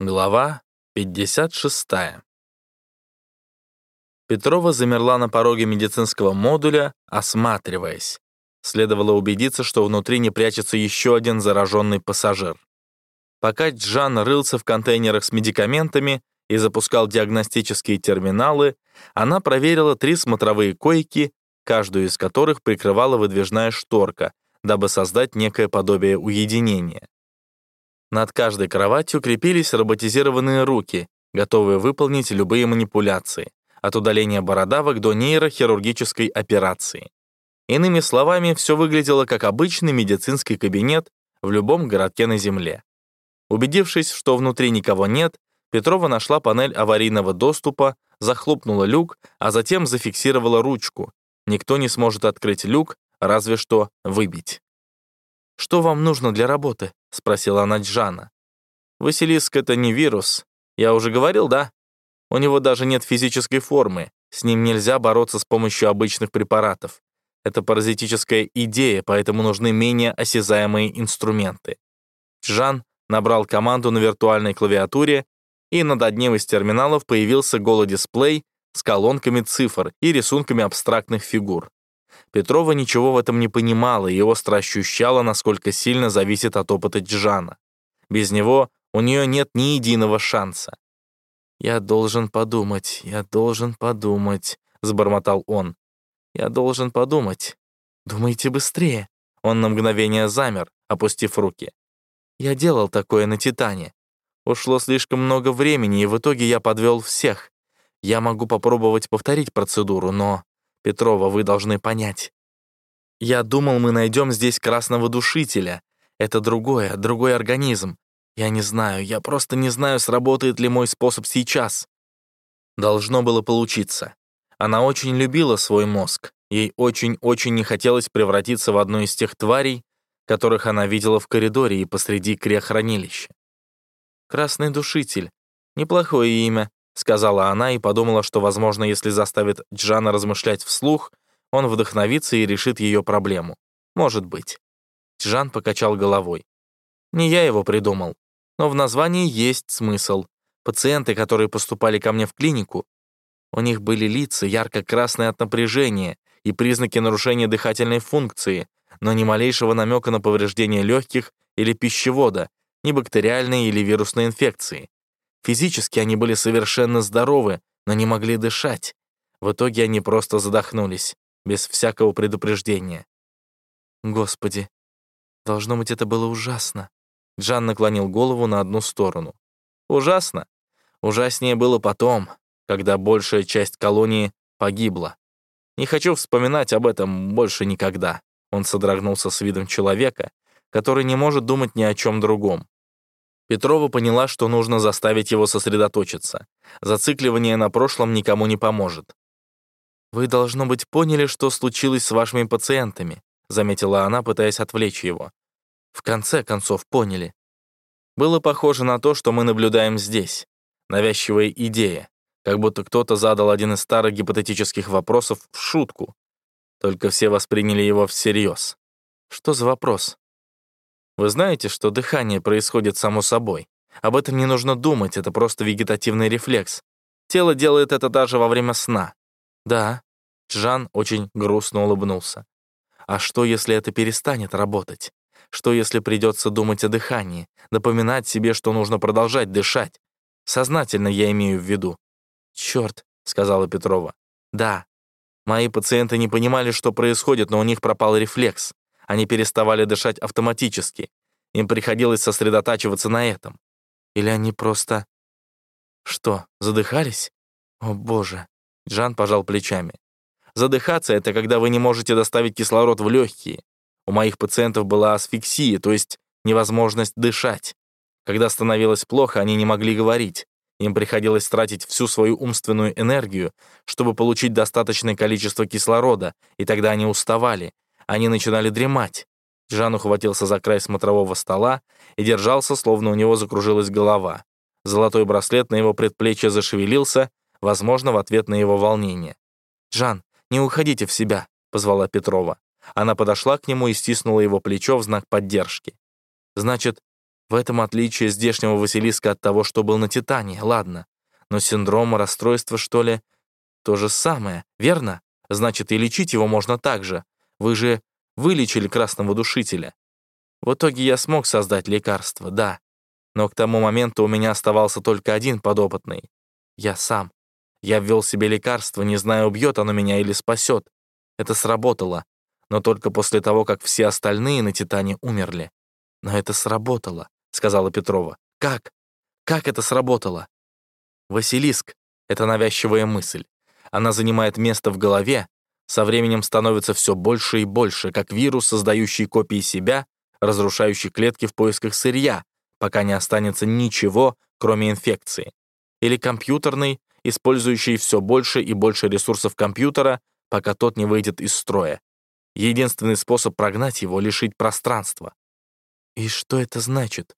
Глава 56. Петрова замерла на пороге медицинского модуля, осматриваясь. Следовало убедиться, что внутри не прячется еще один зараженный пассажир. Пока Джан рылся в контейнерах с медикаментами и запускал диагностические терминалы, она проверила три смотровые койки, каждую из которых прикрывала выдвижная шторка, дабы создать некое подобие уединения. Над каждой кроватью крепились роботизированные руки, готовые выполнить любые манипуляции, от удаления бородавок до нейрохирургической операции. Иными словами, все выглядело как обычный медицинский кабинет в любом городке на Земле. Убедившись, что внутри никого нет, Петрова нашла панель аварийного доступа, захлопнула люк, а затем зафиксировала ручку. Никто не сможет открыть люк, разве что выбить. «Что вам нужно для работы?» — спросила она Джана. «Василиск — это не вирус. Я уже говорил, да? У него даже нет физической формы. С ним нельзя бороться с помощью обычных препаратов. Это паразитическая идея, поэтому нужны менее осязаемые инструменты». Джан набрал команду на виртуальной клавиатуре, и над одним из терминалов появился голодисплей с колонками цифр и рисунками абстрактных фигур. Петрова ничего в этом не понимала и остро ощущала, насколько сильно зависит от опыта Джана. Без него у нее нет ни единого шанса. «Я должен подумать, я должен подумать», — забормотал он. «Я должен подумать. Думайте быстрее». Он на мгновение замер, опустив руки. «Я делал такое на Титане. Ушло слишком много времени, и в итоге я подвел всех. Я могу попробовать повторить процедуру, но Петрова, вы должны понять. Я думал, мы найдем здесь красного душителя. Это другое, другой организм. Я не знаю, я просто не знаю, сработает ли мой способ сейчас. Должно было получиться. Она очень любила свой мозг. Ей очень-очень не хотелось превратиться в одну из тех тварей, которых она видела в коридоре и посреди криохранилища. «Красный душитель. Неплохое имя сказала она и подумала, что, возможно, если заставит Джана размышлять вслух, он вдохновится и решит ее проблему. Может быть. Джан покачал головой. Не я его придумал. Но в названии есть смысл. Пациенты, которые поступали ко мне в клинику, у них были лица ярко-красные от напряжения и признаки нарушения дыхательной функции, но ни малейшего намека на повреждение легких или пищевода, ни бактериальной или вирусной инфекции. Физически они были совершенно здоровы, но не могли дышать. В итоге они просто задохнулись, без всякого предупреждения. Господи, должно быть, это было ужасно. Джан наклонил голову на одну сторону. Ужасно? Ужаснее было потом, когда большая часть колонии погибла. Не хочу вспоминать об этом больше никогда. Он содрогнулся с видом человека, который не может думать ни о чем другом. Петрова поняла, что нужно заставить его сосредоточиться. Зацикливание на прошлом никому не поможет. «Вы, должно быть, поняли, что случилось с вашими пациентами», заметила она, пытаясь отвлечь его. «В конце концов, поняли. Было похоже на то, что мы наблюдаем здесь. Навязчивая идея, как будто кто-то задал один из старых гипотетических вопросов в шутку. Только все восприняли его всерьез. Что за вопрос? Вы знаете, что дыхание происходит само собой. Об этом не нужно думать, это просто вегетативный рефлекс. Тело делает это даже во время сна. Да, Жан очень грустно улыбнулся. А что, если это перестанет работать? Что, если придется думать о дыхании, напоминать себе, что нужно продолжать дышать? Сознательно я имею в виду. «Черт», — сказала Петрова. «Да. Мои пациенты не понимали, что происходит, но у них пропал рефлекс. Они переставали дышать автоматически. Им приходилось сосредотачиваться на этом. Или они просто... Что, задыхались? О, боже. Джан пожал плечами. Задыхаться — это когда вы не можете доставить кислород в легкие. У моих пациентов была асфиксия, то есть невозможность дышать. Когда становилось плохо, они не могли говорить. Им приходилось тратить всю свою умственную энергию, чтобы получить достаточное количество кислорода, и тогда они уставали, они начинали дремать. Жан ухватился за край смотрового стола и держался, словно у него закружилась голова. Золотой браслет на его предплечье зашевелился, возможно, в ответ на его волнение. «Жан, не уходите в себя», — позвала Петрова. Она подошла к нему и стиснула его плечо в знак поддержки. «Значит, В этом отличие здешнего Василиска от того, что был на Титане, ладно. Но синдром расстройства, что ли, то же самое, верно? Значит, и лечить его можно так же. Вы же вылечили красного душителя. В итоге я смог создать лекарство, да. Но к тому моменту у меня оставался только один подопытный. Я сам. Я ввел себе лекарство, не знаю, убьет оно меня или спасет. Это сработало. Но только после того, как все остальные на Титане умерли. Но это сработало. — сказала Петрова. «Как? Как это сработало?» «Василиск — это навязчивая мысль. Она занимает место в голове, со временем становится все больше и больше, как вирус, создающий копии себя, разрушающий клетки в поисках сырья, пока не останется ничего, кроме инфекции. Или компьютерный, использующий все больше и больше ресурсов компьютера, пока тот не выйдет из строя. Единственный способ прогнать его — лишить пространства. «И что это значит?»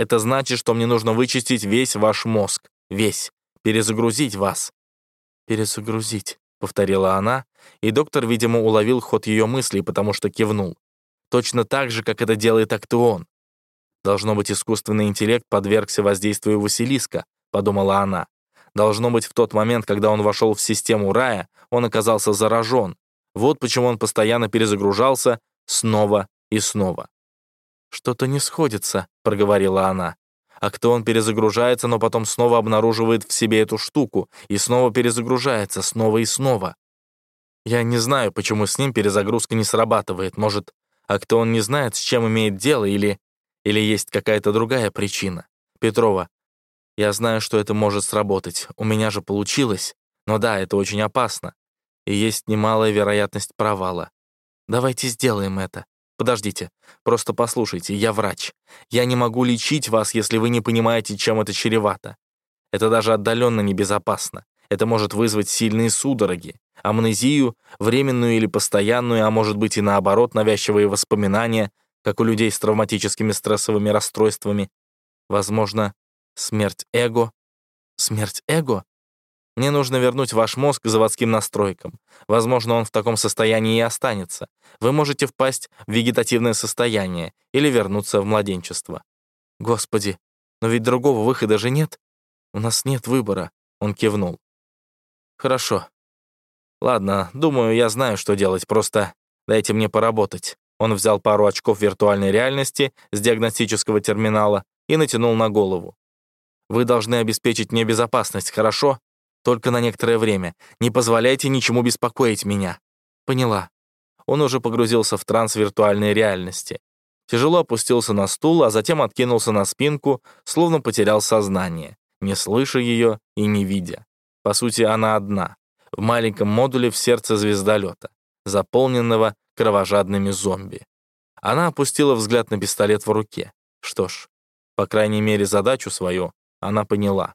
Это значит, что мне нужно вычистить весь ваш мозг. Весь. Перезагрузить вас». «Перезагрузить», — повторила она, и доктор, видимо, уловил ход ее мыслей, потому что кивнул. Точно так же, как это делает Актеон. «Должно быть, искусственный интеллект подвергся воздействию Василиска», — подумала она. «Должно быть, в тот момент, когда он вошел в систему рая, он оказался заражен. Вот почему он постоянно перезагружался снова и снова». «Что-то не сходится», — проговорила она. А кто он перезагружается, но потом снова обнаруживает в себе эту штуку и снова перезагружается, снова и снова. Я не знаю, почему с ним перезагрузка не срабатывает. Может, а кто он не знает, с чем имеет дело, или... Или есть какая-то другая причина. Петрова, я знаю, что это может сработать. У меня же получилось. Но да, это очень опасно. И есть немалая вероятность провала. Давайте сделаем это. Подождите, просто послушайте, я врач. Я не могу лечить вас, если вы не понимаете, чем это чревато. Это даже отдаленно небезопасно. Это может вызвать сильные судороги, амнезию, временную или постоянную, а может быть и наоборот, навязчивые воспоминания, как у людей с травматическими стрессовыми расстройствами. Возможно, смерть эго. Смерть эго? Мне нужно вернуть ваш мозг к заводским настройкам. Возможно, он в таком состоянии и останется. Вы можете впасть в вегетативное состояние или вернуться в младенчество. Господи, но ведь другого выхода же нет. У нас нет выбора. Он кивнул. Хорошо. Ладно, думаю, я знаю, что делать, просто дайте мне поработать. Он взял пару очков виртуальной реальности с диагностического терминала и натянул на голову. Вы должны обеспечить мне безопасность, хорошо? Только на некоторое время. Не позволяйте ничему беспокоить меня». «Поняла». Он уже погрузился в транс виртуальной реальности. Тяжело опустился на стул, а затем откинулся на спинку, словно потерял сознание, не слыша ее и не видя. По сути, она одна, в маленьком модуле в сердце звездолета, заполненного кровожадными зомби. Она опустила взгляд на пистолет в руке. Что ж, по крайней мере, задачу свою она поняла.